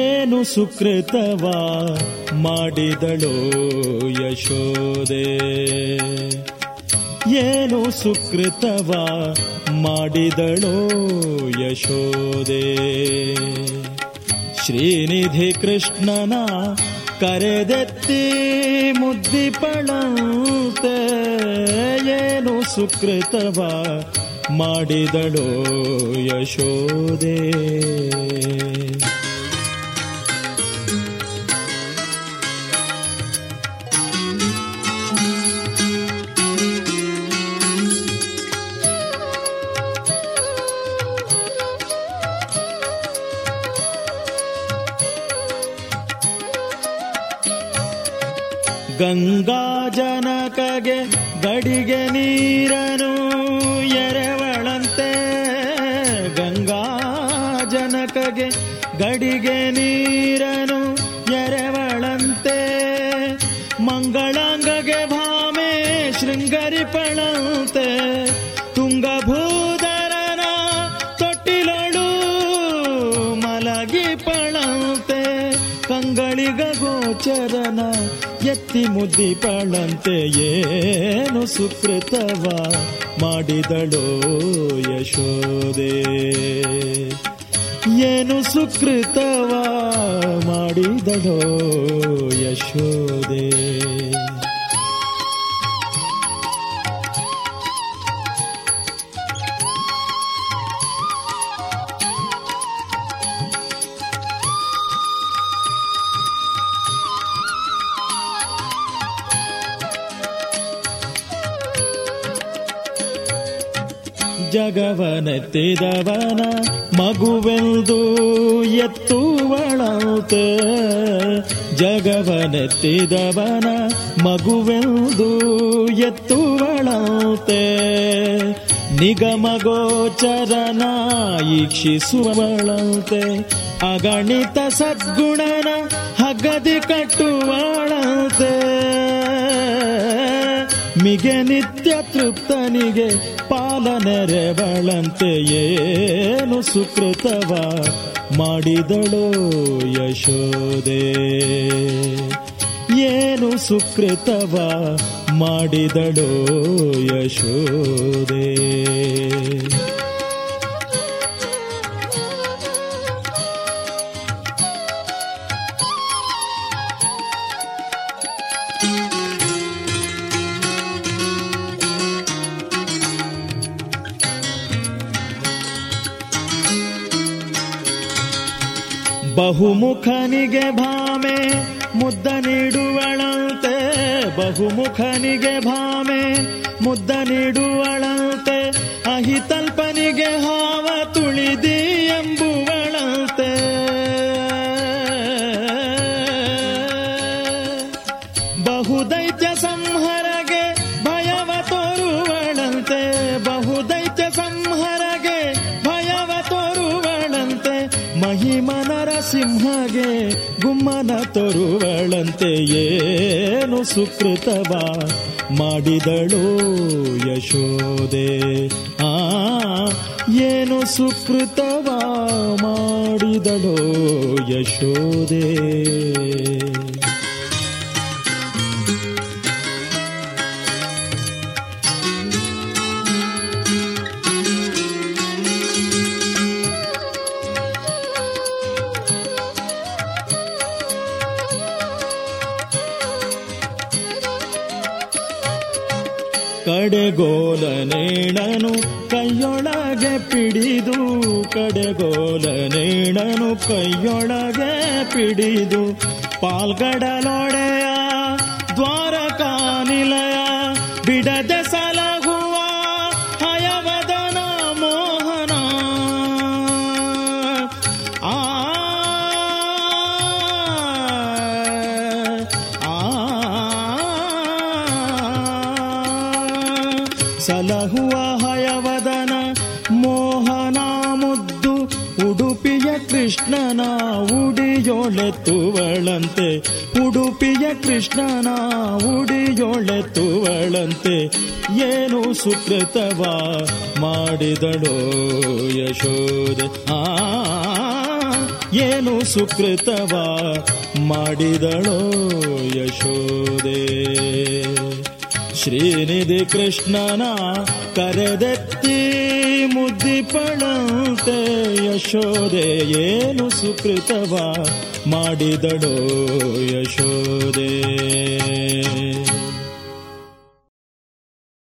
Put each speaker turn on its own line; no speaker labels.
ಏನು ಸುಕೃತವ ಮಾಡಿದಳೋ ಯಶೋದೆ ಏನು ಸುಕೃತವ ಮಾಡಿದಳೋ ಯಶೋದೆ ಶ್ರೀನಿಧಿ ಕೃಷ್ಣನ ಕರೆದೆತ್ತಿ ಮುದ್ದಿಪಳಂತೆ ಏನು ಸುಕೃತವ ಮಾಡಿದಳೋ ಯಶೋದೆ ಗಂಗಾ ಜನಕಗೆ ಗಡಿಗೆ ನೀರನು ಎರೆವಳಂತೆ. ಗಂಗಾ ಜನಕಗೆ ಗಡಿಗೆ ನೀರನು ಎರೆವಳಂತೆ. ಮಂಗಳಾಂಗಗೆ ಭಾಮೆ ಶೃಂಗರಿಪಳಂತೆ. ತುಂಗಭೂಧರನ ಕಂಗಳಿಗ ಗೋಚರನ ಎತ್ತಿ ಏನು ಸುಕೃತವ ಮಾಡಿದಳೋ ಯಶೋದೆ ಏನು ಸುಕೃತವ ಮಾಡಿದಳೋ ಯಶೋದೆ ಜಗವನೆತ್ತಿದವನ ಮಗುವೆಂದು ಎತ್ತುವಳಂತೆ. ಜಗವನೆತ್ತಿದವನ ಮಗುವೆಂದು ಎತ್ತುವಳಂತೆ. ನಿಗಮಗೋಚರನ ಈಕ್ಷಿಸುವಳಂತೆ. ಅಗಣಿತ ಸದ್ಗುಣನ ಹಗದಿ ಕಟ್ಟುವಳಂತೆ. ಮಿಗೆ ನಿತ್ಯ ತೃಪ್ತನಿಗೆ ಪಾಲನೆರೆವಳಂತೆಯೇನು ಸುಕೃತವ ಮಾಡಿದಳೋ ಯಶೋದೆ ಏನು ಸುಕೃತವ ಮಾಡಿದಳೋ ಯಶೋದೆ ಬಹುಮುಖನಿಗೆ ಭಾಮೆ ಮುದ್ದ ನೀಡುವಳಂತೆ ಬಹುಮುಖನಿಗೆ ಭಾಮೆ ಮುದ್ದ ನೀಡುವಳಂತೆ ಅಹಿತಲ್ಪನಿಗೆ ಹಾವ ತುಳಿದಿ ಎಂಬುವಳಂತೆ ಬಹುದೈತ್ಯ ಸಂಹರಗೆ ಭಯವ ತೋರುವಳಂತೆ ಬಹುದೈತ್ಯ ಸಂಹರಗೆ ಸಿಂಹಗೆ ಗುಮ್ಮನ ತರುವಳಂತೆ ಏನು ಸುಕೃತವ ಮಾಡಿದಳು ಯಶೋದೆ ಆ ಏನು ಸುಕೃತವ ಮಾಡಿದಳು ಯಶೋದೆ ಕಡೆಗೋಲನೇಣನು ಕೈಯೊಳಗೆ ಪಿಡಿದು. ಕಡೆಗೋಲನೇಣನು ಕೈಯೊಳಗೆ ಪಿಡಿದು. ಪಾಲ್ಗಡಲೊಡೆಯ ಸಲಹುವ ಹಯವದನ ಮೋಹನ ಮುದ್ದು ಉಡುಪಿಯ ಕೃಷ್ಣನ ಉಡಿಯೊಳೆತ್ತುವಳಂತೆ ಉಡುಪಿಯ ಕೃಷ್ಣನ ಉಡಿಯೊಳೆತ್ತುವಳಂತೆ ಏನು ಸುಕೃತವ ಮಾಡಿದಳೋ ಯಶೋದೆ ಏನು ಸುಕೃತವ ಮಾಡಿದಳೋ ಯಶೋದೆ ಶ್ರೀನಿಧಿ ಕೃಷ್ಣನ ಕರೆದತ್ತಿ ಮುದ್ದಿಪಳಂತೆ ಯಶೋದೆ ಏನು ಸುಕೃತವ ಮಾಡಿದಡೋ ಯಶೋದೆ